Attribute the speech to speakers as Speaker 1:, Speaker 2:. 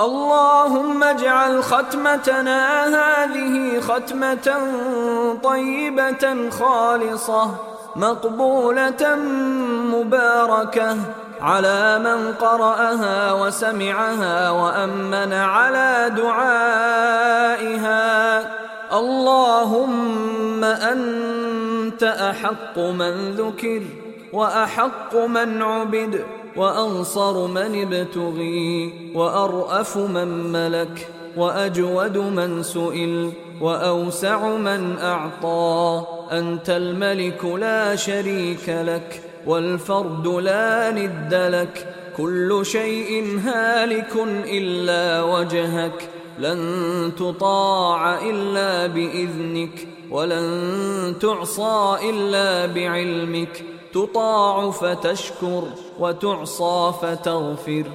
Speaker 1: اللهم اجعل ختمتنا هذه ختمة طيبة خالصة مقبولة مباركة على من قرأها وسمعها وأمن على دعائها. اللهم أنت أحق من ذكر وأحق من عبد. وأنصر من ابتغي وأرأف من ملك وأجود من سئل وأوسع من أعطى. أنت الملك لا شريك لك والفرد لا ند لك. كل شيء هالك إلا وجهك. لن تطاع إلا بإذنك ولن تعصى إلا بعلمك تطاع فتشكر وتعصى فتغفر.